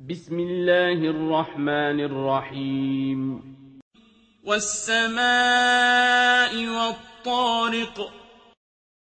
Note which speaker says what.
Speaker 1: بسم الله الرحمن الرحيم.
Speaker 2: والسماء والطارق